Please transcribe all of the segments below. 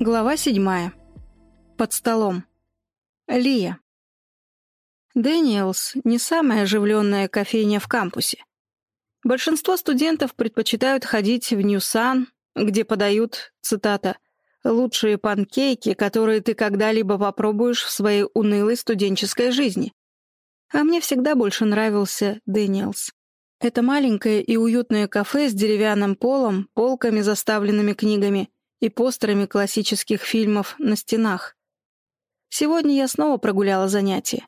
Глава седьмая. Под столом. Лия. Дэниелс — не самая оживленная кофейня в кампусе. Большинство студентов предпочитают ходить в Ньюсан, где подают, цитата, «лучшие панкейки, которые ты когда-либо попробуешь в своей унылой студенческой жизни». А мне всегда больше нравился Дэниелс. Это маленькое и уютное кафе с деревянным полом, полками, заставленными книгами — и постерами классических фильмов на стенах. Сегодня я снова прогуляла занятия.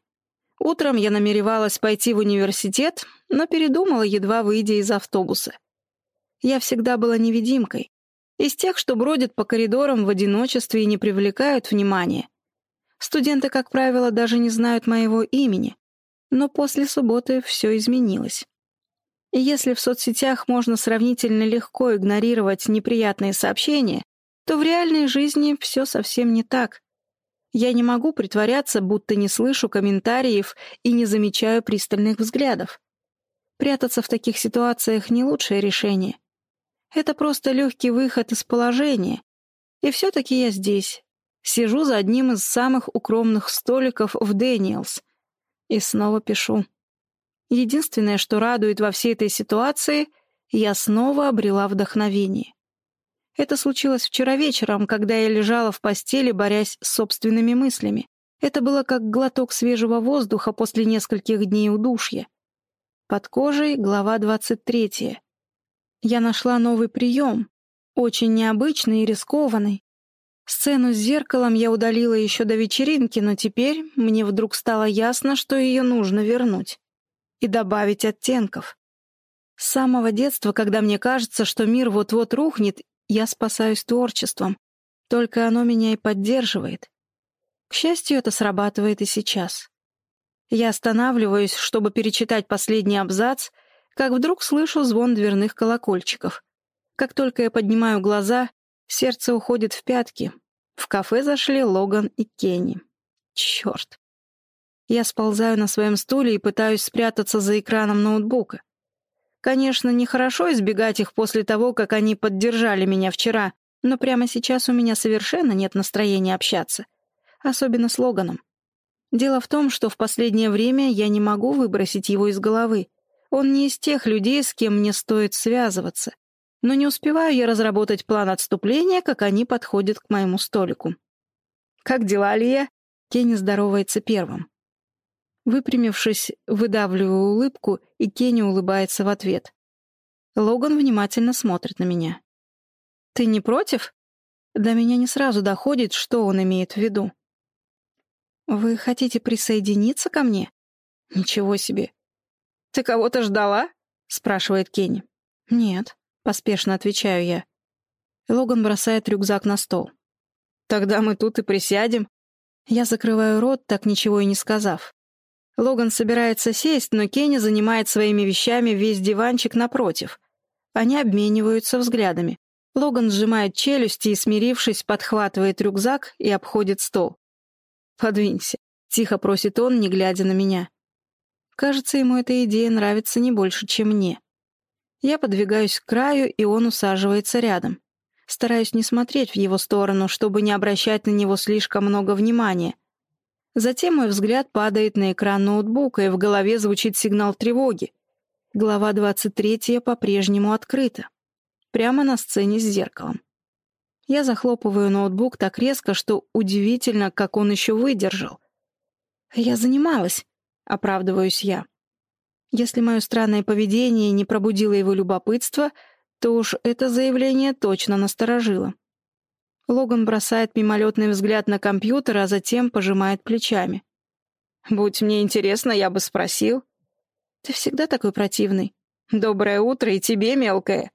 Утром я намеревалась пойти в университет, но передумала, едва выйдя из автобуса. Я всегда была невидимкой. Из тех, что бродят по коридорам в одиночестве и не привлекают внимания. Студенты, как правило, даже не знают моего имени. Но после субботы все изменилось. И если в соцсетях можно сравнительно легко игнорировать неприятные сообщения, то в реальной жизни все совсем не так. Я не могу притворяться, будто не слышу комментариев и не замечаю пристальных взглядов. Прятаться в таких ситуациях не лучшее решение. Это просто легкий выход из положения. И все-таки я здесь. Сижу за одним из самых укромных столиков в Дэниелс. И снова пишу. Единственное, что радует во всей этой ситуации, я снова обрела вдохновение. Это случилось вчера вечером, когда я лежала в постели, борясь с собственными мыслями. Это было как глоток свежего воздуха после нескольких дней удушья. Под кожей глава 23. Я нашла новый прием, очень необычный и рискованный. Сцену с зеркалом я удалила еще до вечеринки, но теперь мне вдруг стало ясно, что ее нужно вернуть. И добавить оттенков. С самого детства, когда мне кажется, что мир вот-вот рухнет, я спасаюсь творчеством, только оно меня и поддерживает. К счастью, это срабатывает и сейчас. Я останавливаюсь, чтобы перечитать последний абзац, как вдруг слышу звон дверных колокольчиков. Как только я поднимаю глаза, сердце уходит в пятки. В кафе зашли Логан и Кенни. Черт. Я сползаю на своем стуле и пытаюсь спрятаться за экраном ноутбука. Конечно, нехорошо избегать их после того, как они поддержали меня вчера, но прямо сейчас у меня совершенно нет настроения общаться. Особенно с Логаном. Дело в том, что в последнее время я не могу выбросить его из головы. Он не из тех людей, с кем мне стоит связываться. Но не успеваю я разработать план отступления, как они подходят к моему столику. «Как дела, Лия?» Кенни здоровается первым. Выпрямившись, выдавливаю улыбку, и Кенни улыбается в ответ. Логан внимательно смотрит на меня. «Ты не против?» До меня не сразу доходит, что он имеет в виду. «Вы хотите присоединиться ко мне?» «Ничего себе!» «Ты кого-то ждала?» — спрашивает Кенни. «Нет», — поспешно отвечаю я. Логан бросает рюкзак на стол. «Тогда мы тут и присядем». Я закрываю рот, так ничего и не сказав. Логан собирается сесть, но Кенни занимает своими вещами весь диванчик напротив. Они обмениваются взглядами. Логан сжимает челюсти и, смирившись, подхватывает рюкзак и обходит стол. «Подвинься», — тихо просит он, не глядя на меня. Кажется, ему эта идея нравится не больше, чем мне. Я подвигаюсь к краю, и он усаживается рядом. Стараюсь не смотреть в его сторону, чтобы не обращать на него слишком много внимания, Затем мой взгляд падает на экран ноутбука, и в голове звучит сигнал тревоги. Глава 23 по-прежнему открыта. Прямо на сцене с зеркалом. Я захлопываю ноутбук так резко, что удивительно, как он еще выдержал. «Я занималась», — оправдываюсь я. Если мое странное поведение не пробудило его любопытство, то уж это заявление точно насторожило. Логан бросает мимолетный взгляд на компьютер, а затем пожимает плечами. «Будь мне интересно, я бы спросил». «Ты всегда такой противный». «Доброе утро и тебе, мелкая».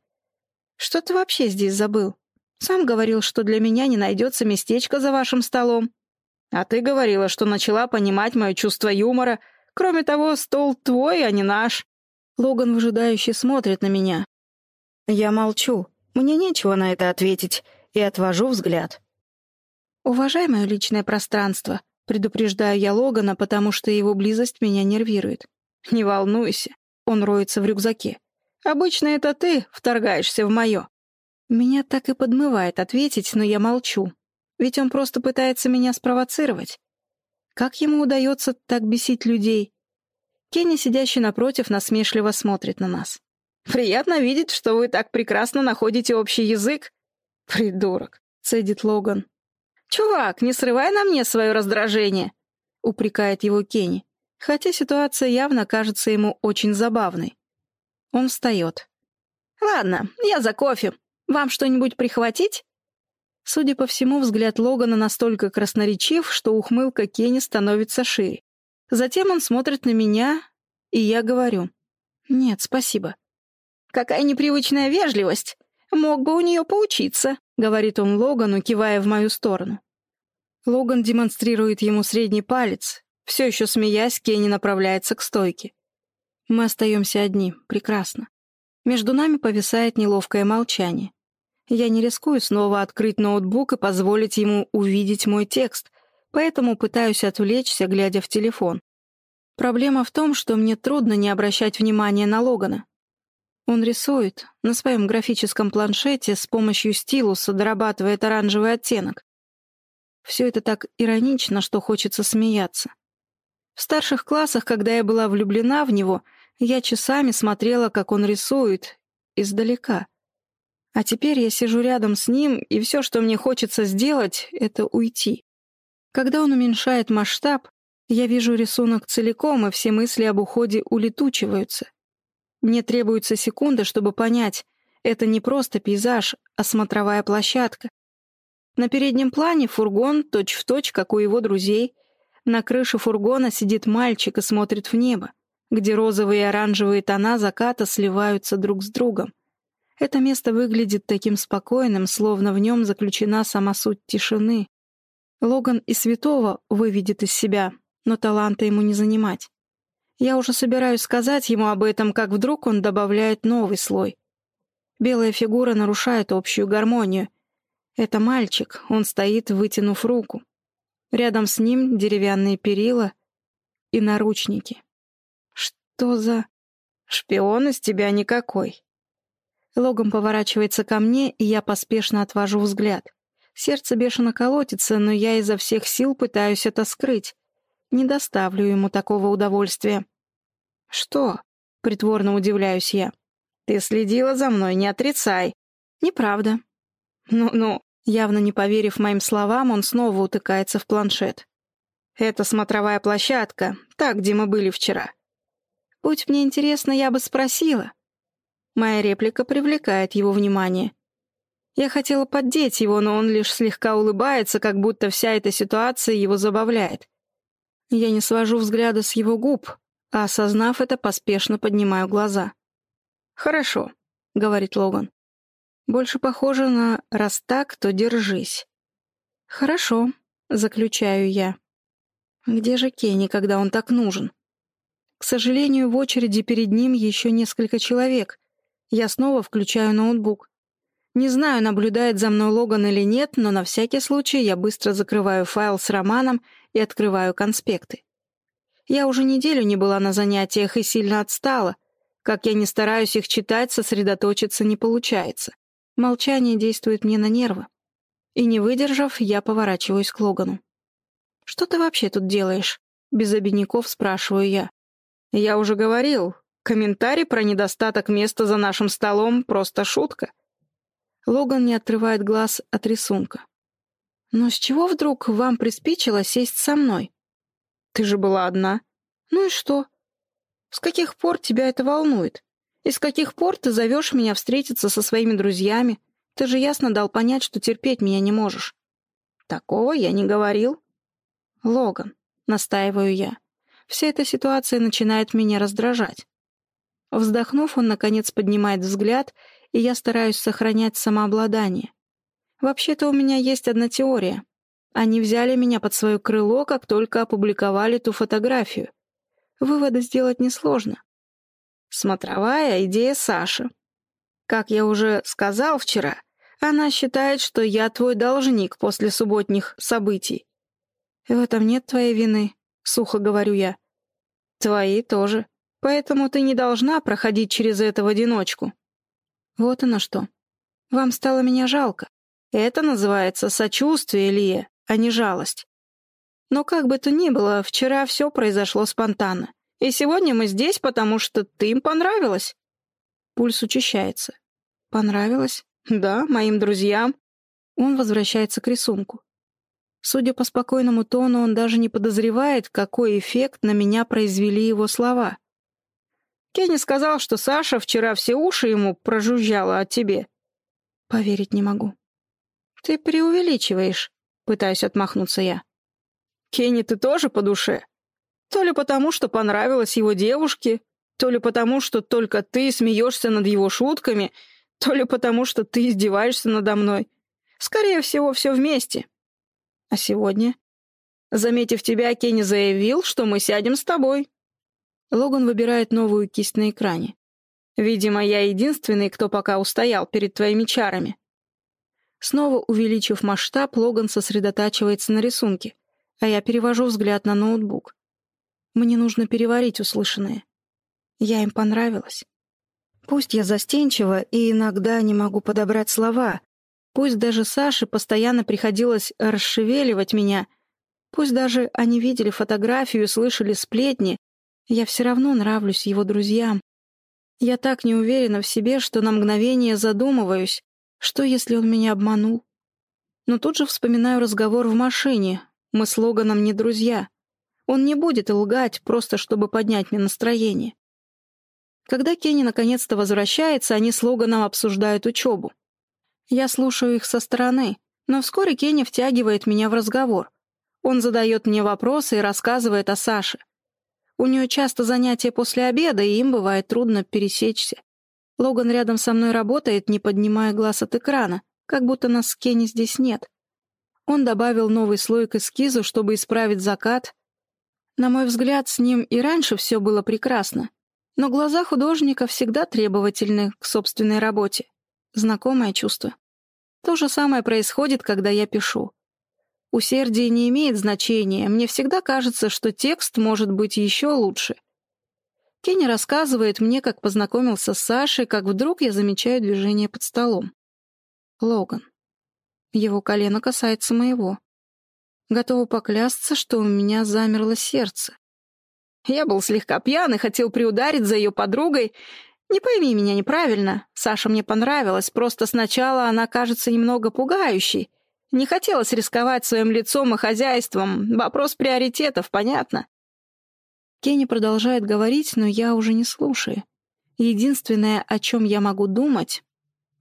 «Что ты вообще здесь забыл? Сам говорил, что для меня не найдется местечко за вашим столом». «А ты говорила, что начала понимать мое чувство юмора. Кроме того, стол твой, а не наш». Логан выжидающе смотрит на меня. Я молчу. Мне нечего на это ответить и отвожу взгляд. «Уважай мое личное пространство», — предупреждаю я Логана, потому что его близость меня нервирует. «Не волнуйся», — он роется в рюкзаке. «Обычно это ты вторгаешься в мое». Меня так и подмывает ответить, но я молчу. Ведь он просто пытается меня спровоцировать. Как ему удается так бесить людей? Кенни, сидящий напротив, насмешливо смотрит на нас. «Приятно видеть, что вы так прекрасно находите общий язык». «Придурок», — цедит Логан. «Чувак, не срывай на мне свое раздражение», — упрекает его Кенни, хотя ситуация явно кажется ему очень забавной. Он встает. «Ладно, я за кофе. Вам что-нибудь прихватить?» Судя по всему, взгляд Логана настолько красноречив, что ухмылка Кенни становится шире. Затем он смотрит на меня, и я говорю. «Нет, спасибо». «Какая непривычная вежливость! Мог бы у нее поучиться», — говорит он Логану, кивая в мою сторону. Логан демонстрирует ему средний палец. Все еще смеясь, Кенни направляется к стойке. Мы остаемся одни. Прекрасно. Между нами повисает неловкое молчание. Я не рискую снова открыть ноутбук и позволить ему увидеть мой текст, поэтому пытаюсь отвлечься, глядя в телефон. Проблема в том, что мне трудно не обращать внимания на Логана. Он рисует на своем графическом планшете с помощью стилуса, дорабатывает оранжевый оттенок. Все это так иронично, что хочется смеяться. В старших классах, когда я была влюблена в него, я часами смотрела, как он рисует, издалека — а теперь я сижу рядом с ним, и все, что мне хочется сделать, — это уйти. Когда он уменьшает масштаб, я вижу рисунок целиком, и все мысли об уходе улетучиваются. Мне требуется секунда, чтобы понять, это не просто пейзаж, а смотровая площадка. На переднем плане фургон точь-в-точь, точь, как у его друзей. На крыше фургона сидит мальчик и смотрит в небо, где розовые и оранжевые тона заката сливаются друг с другом. Это место выглядит таким спокойным, словно в нем заключена сама суть тишины. Логан и святого выведет из себя, но таланта ему не занимать. Я уже собираюсь сказать ему об этом, как вдруг он добавляет новый слой. Белая фигура нарушает общую гармонию. Это мальчик, он стоит, вытянув руку. Рядом с ним деревянные перила и наручники. Что за... Шпион из тебя никакой. Логан поворачивается ко мне, и я поспешно отвожу взгляд. Сердце бешено колотится, но я изо всех сил пытаюсь это скрыть. Не доставлю ему такого удовольствия. «Что?» — притворно удивляюсь я. «Ты следила за мной, не отрицай». «Неправда». «Ну-ну», явно не поверив моим словам, он снова утыкается в планшет. «Это смотровая площадка, так, где мы были вчера». «Будь мне интересно, я бы спросила». Моя реплика привлекает его внимание. Я хотела поддеть его, но он лишь слегка улыбается, как будто вся эта ситуация его забавляет. Я не свожу взгляда с его губ, а, осознав это, поспешно поднимаю глаза. «Хорошо», — говорит Логан. «Больше похоже на «раз так, то держись». «Хорошо», — заключаю я. «Где же Кенни, когда он так нужен?» К сожалению, в очереди перед ним еще несколько человек, я снова включаю ноутбук. Не знаю, наблюдает за мной Логан или нет, но на всякий случай я быстро закрываю файл с романом и открываю конспекты. Я уже неделю не была на занятиях и сильно отстала. Как я не стараюсь их читать, сосредоточиться не получается. Молчание действует мне на нервы. И не выдержав, я поворачиваюсь к Логану. «Что ты вообще тут делаешь?» Без обиняков спрашиваю я. «Я уже говорил, Комментарий про недостаток места за нашим столом — просто шутка. Логан не отрывает глаз от рисунка. «Но с чего вдруг вам приспичило сесть со мной?» «Ты же была одна». «Ну и что? С каких пор тебя это волнует? И с каких пор ты зовешь меня встретиться со своими друзьями? Ты же ясно дал понять, что терпеть меня не можешь». «Такого я не говорил». «Логан», — настаиваю я, — «вся эта ситуация начинает меня раздражать. Вздохнув, он, наконец, поднимает взгляд, и я стараюсь сохранять самообладание. Вообще-то у меня есть одна теория. Они взяли меня под свое крыло, как только опубликовали ту фотографию. Выводы сделать несложно. Смотровая идея Саши. Как я уже сказал вчера, она считает, что я твой должник после субботних событий. В этом нет твоей вины, сухо говорю я. Твои тоже. Поэтому ты не должна проходить через это в одиночку. Вот оно что. Вам стало меня жалко. Это называется сочувствие, Лия, а не жалость. Но как бы то ни было, вчера все произошло спонтанно. И сегодня мы здесь, потому что ты им понравилась. Пульс учащается. Понравилось? Да, моим друзьям. Он возвращается к рисунку. Судя по спокойному тону, он даже не подозревает, какой эффект на меня произвели его слова. Кенни сказал, что Саша вчера все уши ему прожужжала от тебе. Поверить не могу. Ты преувеличиваешь, пытаюсь отмахнуться я. Кенни, ты тоже по душе? То ли потому, что понравилось его девушке, то ли потому, что только ты смеешься над его шутками, то ли потому, что ты издеваешься надо мной. Скорее всего, все вместе. А сегодня? Заметив тебя, Кенни заявил, что мы сядем с тобой. Логан выбирает новую кисть на экране. Видимо, я единственный, кто пока устоял перед твоими чарами. Снова увеличив масштаб, Логан сосредотачивается на рисунке, а я перевожу взгляд на ноутбук. Мне нужно переварить услышанное. Я им понравилась. Пусть я застенчива и иногда не могу подобрать слова, пусть даже Саше постоянно приходилось расшевеливать меня, пусть даже они видели фотографию и слышали сплетни, я все равно нравлюсь его друзьям. Я так не уверена в себе, что на мгновение задумываюсь, что если он меня обманул. Но тут же вспоминаю разговор в машине, мы с Логаном не друзья. Он не будет лгать, просто чтобы поднять мне настроение. Когда Кенни наконец-то возвращается, они с Логаном обсуждают учебу. Я слушаю их со стороны, но вскоре Кенни втягивает меня в разговор. Он задает мне вопросы и рассказывает о Саше. У нее часто занятия после обеда, и им бывает трудно пересечься. Логан рядом со мной работает, не поднимая глаз от экрана, как будто нас с Кенни здесь нет. Он добавил новый слой к эскизу, чтобы исправить закат. На мой взгляд, с ним и раньше все было прекрасно. Но глаза художника всегда требовательны к собственной работе. Знакомое чувство. То же самое происходит, когда я пишу. Усердие не имеет значения, мне всегда кажется, что текст может быть еще лучше. Кенни рассказывает мне, как познакомился с Сашей, как вдруг я замечаю движение под столом. Логан. Его колено касается моего. Готова поклясться, что у меня замерло сердце. Я был слегка пьян и хотел приударить за ее подругой. Не пойми меня неправильно. Саша мне понравилась, просто сначала она кажется немного пугающей. Не хотелось рисковать своим лицом и хозяйством. Вопрос приоритетов, понятно? Кенни продолжает говорить, но я уже не слушаю. Единственное, о чем я могу думать,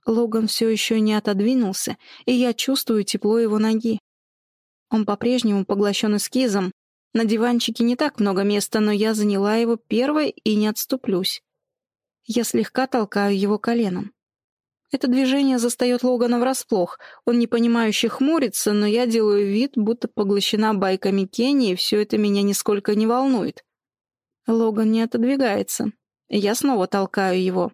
Логан все еще не отодвинулся, и я чувствую тепло его ноги. Он по-прежнему поглощен эскизом. На диванчике не так много места, но я заняла его первой и не отступлюсь. Я слегка толкаю его коленом. Это движение застает Логана врасплох. Он непонимающе хмурится, но я делаю вид, будто поглощена байками Кенни, и все это меня нисколько не волнует. Логан не отодвигается. Я снова толкаю его.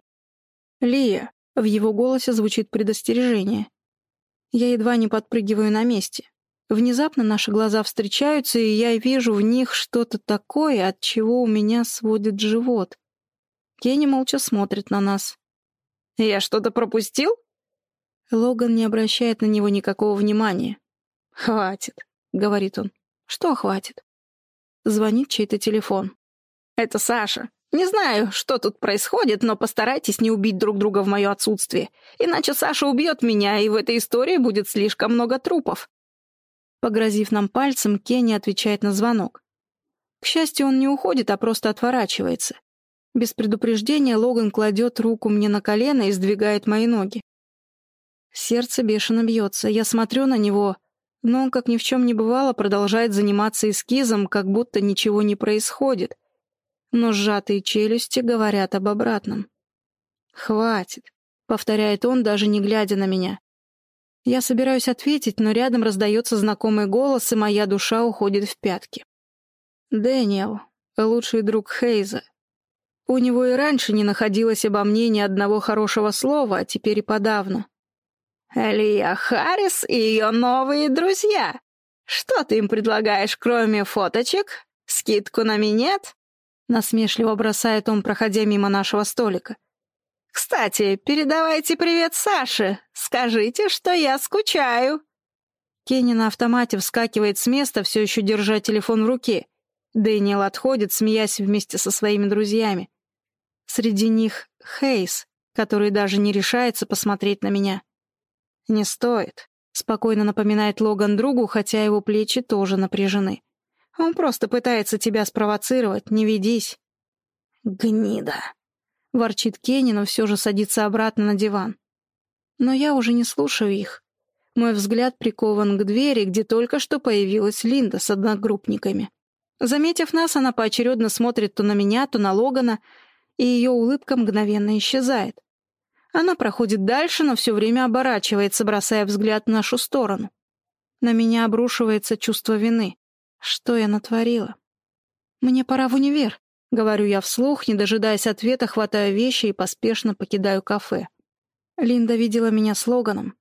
«Лия, в его голосе звучит предостережение. Я едва не подпрыгиваю на месте. Внезапно наши глаза встречаются, и я вижу в них что-то такое, от чего у меня сводит живот. Кенни молча смотрит на нас. «Я что-то пропустил?» Логан не обращает на него никакого внимания. «Хватит», — говорит он. «Что хватит?» Звонит чей-то телефон. «Это Саша. Не знаю, что тут происходит, но постарайтесь не убить друг друга в мое отсутствие, иначе Саша убьет меня, и в этой истории будет слишком много трупов». Погрозив нам пальцем, Кенни отвечает на звонок. К счастью, он не уходит, а просто отворачивается. Без предупреждения Логан кладет руку мне на колено и сдвигает мои ноги. Сердце бешено бьется. Я смотрю на него, но он, как ни в чем не бывало, продолжает заниматься эскизом, как будто ничего не происходит но сжатые челюсти говорят об обратном. «Хватит», — повторяет он, даже не глядя на меня. Я собираюсь ответить, но рядом раздается знакомый голос, и моя душа уходит в пятки. Дэниел, лучший друг Хейза. У него и раньше не находилось обо мне ни одного хорошего слова, а теперь и подавно. «Лия Харрис и ее новые друзья. Что ты им предлагаешь, кроме фоточек? Скидку на минет?» Насмешливо бросает он, проходя мимо нашего столика. «Кстати, передавайте привет Саше. Скажите, что я скучаю». Кенни на автомате вскакивает с места, все еще держа телефон в руке. Дэниел отходит, смеясь вместе со своими друзьями. Среди них Хейс, который даже не решается посмотреть на меня. «Не стоит», — спокойно напоминает Логан другу, хотя его плечи тоже напряжены. «Он просто пытается тебя спровоцировать, не ведись». «Гнида», — ворчит Кенни, но все же садится обратно на диван. Но я уже не слушаю их. Мой взгляд прикован к двери, где только что появилась Линда с одногруппниками. Заметив нас, она поочередно смотрит то на меня, то на Логана, и ее улыбка мгновенно исчезает. Она проходит дальше, но все время оборачивается, бросая взгляд в нашу сторону. На меня обрушивается чувство вины. Что я натворила? Мне пора в универ, говорю я вслух, не дожидаясь ответа, хватаю вещи и поспешно покидаю кафе. Линда видела меня с Логаном.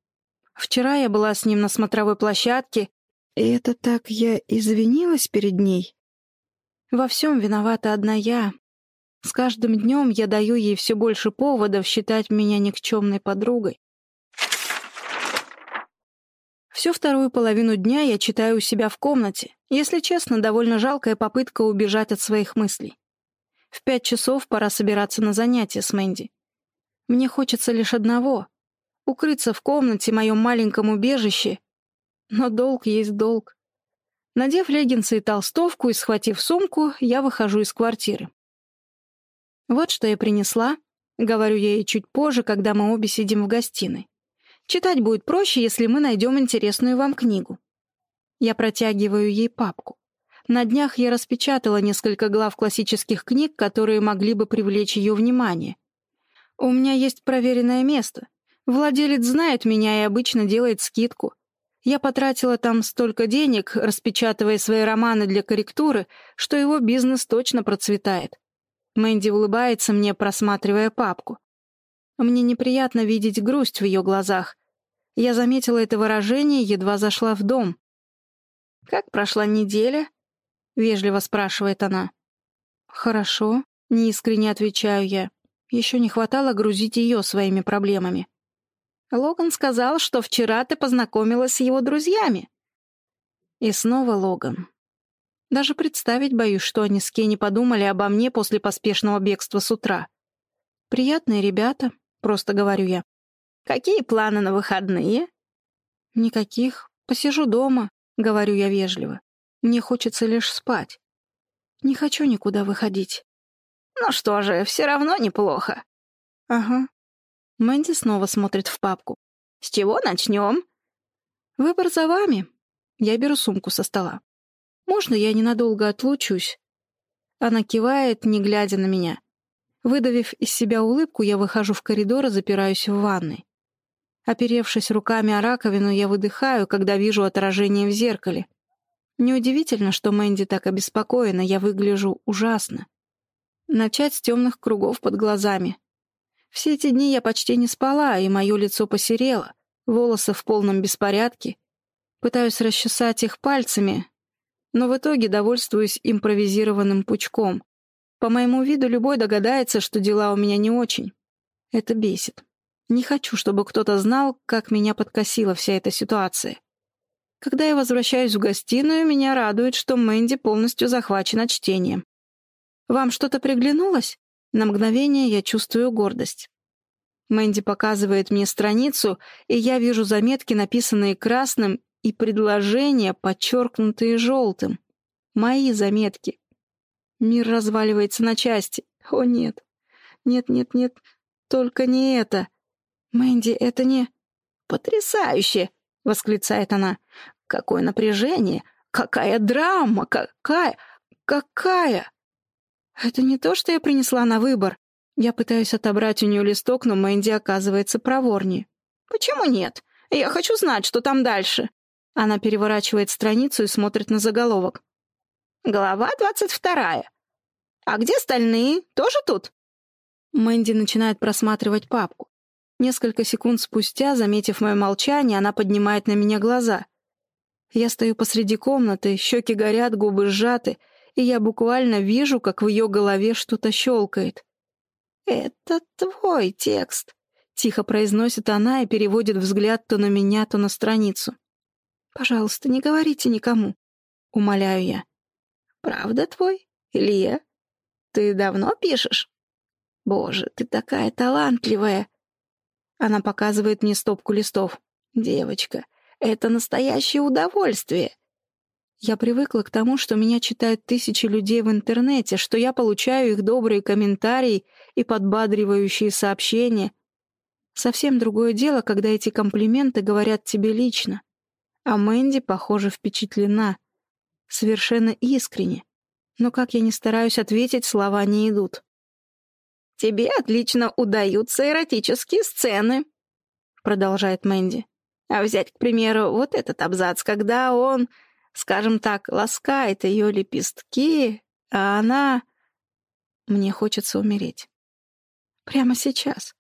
Вчера я была с ним на смотровой площадке, и это так я извинилась перед ней. Во всем виновата одна я, с каждым днем я даю ей все больше поводов считать меня никчемной подругой. Всю вторую половину дня я читаю у себя в комнате. Если честно, довольно жалкая попытка убежать от своих мыслей. В пять часов пора собираться на занятия с Мэнди. Мне хочется лишь одного — укрыться в комнате, моем маленьком убежище. Но долг есть долг. Надев леггинсы и толстовку и схватив сумку, я выхожу из квартиры. «Вот что я принесла», — говорю я ей чуть позже, когда мы обе сидим в гостиной. «Читать будет проще, если мы найдем интересную вам книгу». Я протягиваю ей папку. На днях я распечатала несколько глав классических книг, которые могли бы привлечь ее внимание. У меня есть проверенное место. Владелец знает меня и обычно делает скидку. Я потратила там столько денег, распечатывая свои романы для корректуры, что его бизнес точно процветает. Мэнди улыбается мне, просматривая папку. Мне неприятно видеть грусть в ее глазах. Я заметила это выражение, едва зашла в дом. «Как прошла неделя?» — вежливо спрашивает она. «Хорошо», — неискренне отвечаю я. Еще не хватало грузить ее своими проблемами. Логан сказал, что вчера ты познакомилась с его друзьями. И снова Логан. Даже представить боюсь, что они с Кенни подумали обо мне после поспешного бегства с утра. «Приятные ребята», — просто говорю я. «Какие планы на выходные?» «Никаких. Посижу дома», — говорю я вежливо. «Мне хочется лишь спать. Не хочу никуда выходить». «Ну что же, все равно неплохо». «Ага». Мэнди снова смотрит в папку. «С чего начнем?» «Выбор за вами». Я беру сумку со стола. Можно я ненадолго отлучусь?» Она кивает, не глядя на меня. Выдавив из себя улыбку, я выхожу в коридор и запираюсь в ванной. Оперевшись руками о раковину, я выдыхаю, когда вижу отражение в зеркале. Неудивительно, что Мэнди так обеспокоена, я выгляжу ужасно. Начать с темных кругов под глазами. Все эти дни я почти не спала, и мое лицо посерело, волосы в полном беспорядке. Пытаюсь расчесать их пальцами, но в итоге довольствуюсь импровизированным пучком. По моему виду любой догадается, что дела у меня не очень. Это бесит. Не хочу, чтобы кто-то знал, как меня подкосила вся эта ситуация. Когда я возвращаюсь в гостиную, меня радует, что Мэнди полностью захвачена чтением. «Вам что-то приглянулось?» На мгновение я чувствую гордость. Мэнди показывает мне страницу, и я вижу заметки, написанные красным и предложения, подчеркнутые желтым. Мои заметки. Мир разваливается на части. О, нет. Нет, нет, нет. Только не это. Мэнди, это не... «Потрясающе!» — восклицает она. «Какое напряжение! Какая драма! Какая... какая...» «Это не то, что я принесла на выбор. Я пытаюсь отобрать у нее листок, но Мэнди оказывается проворнее». «Почему нет? Я хочу знать, что там дальше». Она переворачивает страницу и смотрит на заголовок. «Глава двадцать вторая. А где остальные? Тоже тут?» Мэнди начинает просматривать папку. Несколько секунд спустя, заметив мое молчание, она поднимает на меня глаза. Я стою посреди комнаты, щеки горят, губы сжаты, и я буквально вижу, как в ее голове что-то щелкает. «Это твой текст», — тихо произносит она и переводит взгляд то на меня, то на страницу. «Пожалуйста, не говорите никому», — умоляю я. «Правда твой, Илья? Ты давно пишешь? Боже, ты такая талантливая!» Она показывает мне стопку листов. «Девочка, это настоящее удовольствие. Я привыкла к тому, что меня читают тысячи людей в интернете, что я получаю их добрые комментарии и подбадривающие сообщения. Совсем другое дело, когда эти комплименты говорят тебе лично. А Мэнди, похоже, впечатлена. Совершенно искренне. Но как я не стараюсь ответить, слова не идут. «Тебе отлично удаются эротические сцены», — продолжает Мэнди. «А взять, к примеру, вот этот абзац, когда он, скажем так, ласкает ее лепестки, а она...» Мне хочется умереть. Прямо сейчас.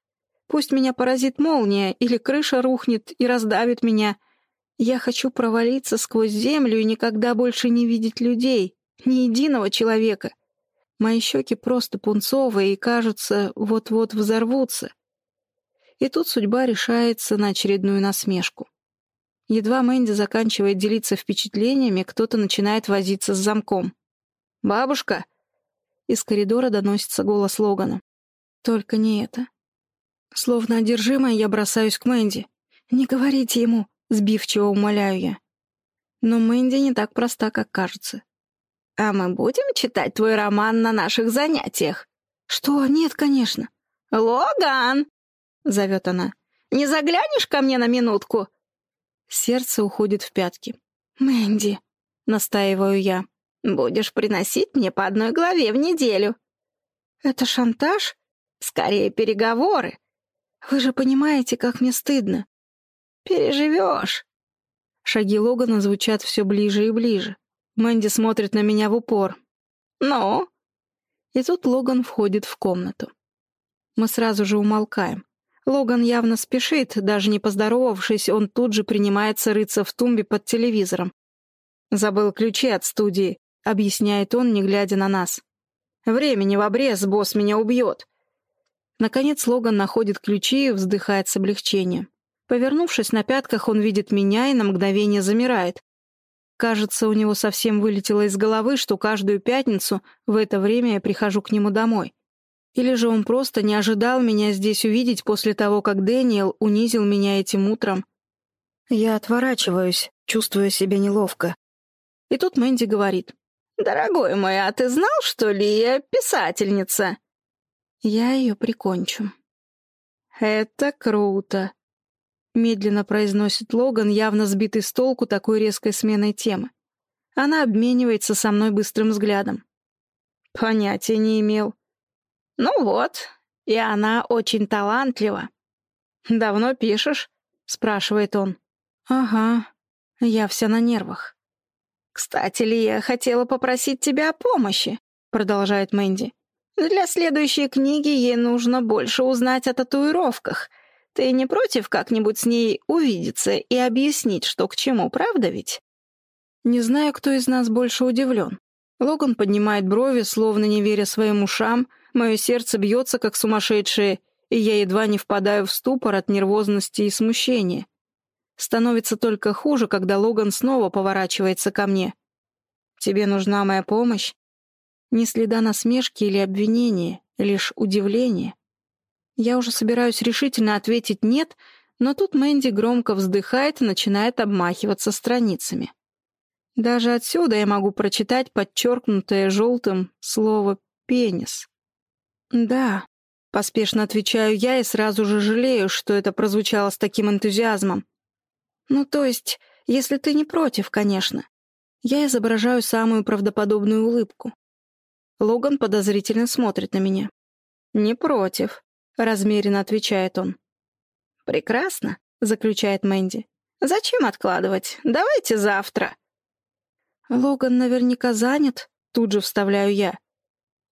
Пусть меня поразит молния, или крыша рухнет и раздавит меня — я хочу провалиться сквозь землю и никогда больше не видеть людей, ни единого человека. Мои щеки просто пунцовые и, кажется, вот-вот взорвутся. И тут судьба решается на очередную насмешку. Едва Мэнди заканчивает делиться впечатлениями, кто-то начинает возиться с замком. «Бабушка!» Из коридора доносится голос Логана. Только не это. Словно одержимая, я бросаюсь к Мэнди. «Не говорите ему! Сбивчиво умоляю я. Но Мэнди не так проста, как кажется. «А мы будем читать твой роман на наших занятиях?» «Что? Нет, конечно». «Логан!» — зовет она. «Не заглянешь ко мне на минутку?» Сердце уходит в пятки. «Мэнди», — настаиваю я. «Будешь приносить мне по одной главе в неделю». «Это шантаж?» «Скорее переговоры». «Вы же понимаете, как мне стыдно. Переживешь. Шаги Логана звучат все ближе и ближе. Мэнди смотрит на меня в упор. «Ну?» И тут Логан входит в комнату. Мы сразу же умолкаем. Логан явно спешит, даже не поздоровавшись, он тут же принимается рыться в тумбе под телевизором. «Забыл ключи от студии», — объясняет он, не глядя на нас. «Времени в обрез, босс меня убьет». Наконец Логан находит ключи и вздыхает с облегчением. Повернувшись на пятках, он видит меня и на мгновение замирает. Кажется, у него совсем вылетело из головы, что каждую пятницу в это время я прихожу к нему домой. Или же он просто не ожидал меня здесь увидеть после того, как Дэниел унизил меня этим утром. Я отворачиваюсь, чувствуя себя неловко. И тут Мэнди говорит. «Дорогой мой, а ты знал, что ли, я писательница?» Я ее прикончу. «Это круто», Медленно произносит Логан, явно сбитый с толку такой резкой сменой темы. Она обменивается со мной быстрым взглядом. Понятия не имел. Ну вот, и она очень талантлива. «Давно пишешь?» — спрашивает он. «Ага, я вся на нервах». «Кстати, Лия хотела попросить тебя о помощи», — продолжает Мэнди. «Для следующей книги ей нужно больше узнать о татуировках — ты не против как-нибудь с ней увидеться и объяснить, что к чему, правда ведь?» Не знаю, кто из нас больше удивлен. Логан поднимает брови, словно не веря своим ушам, мое сердце бьется, как сумасшедшее, и я едва не впадаю в ступор от нервозности и смущения. Становится только хуже, когда Логан снова поворачивается ко мне. «Тебе нужна моя помощь?» Ни следа насмешки или обвинения, лишь удивление. Я уже собираюсь решительно ответить «нет», но тут Мэнди громко вздыхает и начинает обмахиваться страницами. Даже отсюда я могу прочитать подчеркнутое желтым слово «пенис». «Да», — поспешно отвечаю я и сразу же жалею, что это прозвучало с таким энтузиазмом. «Ну, то есть, если ты не против, конечно». Я изображаю самую правдоподобную улыбку. Логан подозрительно смотрит на меня. «Не против», — размеренно отвечает он. «Прекрасно», — заключает Мэнди. «Зачем откладывать? Давайте завтра». «Логан наверняка занят», — тут же вставляю я.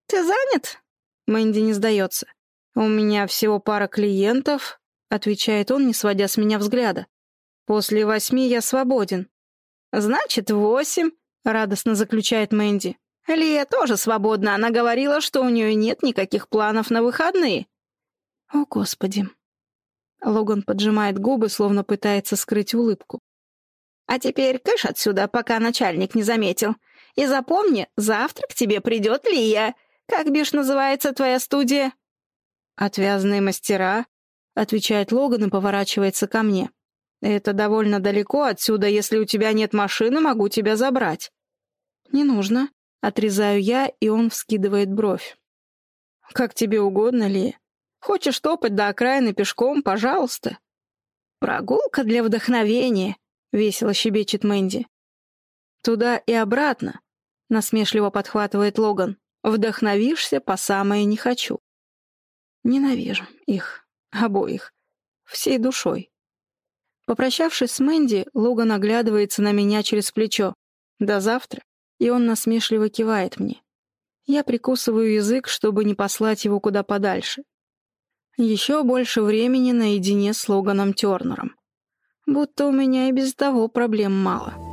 «Ты занят?» Мэнди не сдается. «У меня всего пара клиентов», — отвечает он, не сводя с меня взгляда. «После восьми я свободен». «Значит, восемь», — радостно заключает Мэнди. Лия тоже свободна, она говорила, что у нее нет никаких планов на выходные. О, Господи. Логан поджимает губы, словно пытается скрыть улыбку. А теперь кыш отсюда, пока начальник не заметил. И запомни, завтра к тебе придет Лия. Как бишь называется твоя студия?» «Отвязные мастера», — отвечает Логан и поворачивается ко мне. «Это довольно далеко отсюда. Если у тебя нет машины, могу тебя забрать». «Не нужно», — отрезаю я, и он вскидывает бровь. «Как тебе угодно, Ли. Хочешь топать до окраины пешком, пожалуйста». «Прогулка для вдохновения», — весело щебечет Мэнди. «Туда и обратно», — насмешливо подхватывает Логан. «Вдохновишься по самое не хочу». Ненавижу их, обоих, всей душой. Попрощавшись с Мэнди, Логан оглядывается на меня через плечо. «До завтра», и он насмешливо кивает мне. Я прикусываю язык, чтобы не послать его куда подальше. Еще больше времени наедине с Логаном Тернером будто у меня и без того проблем мало.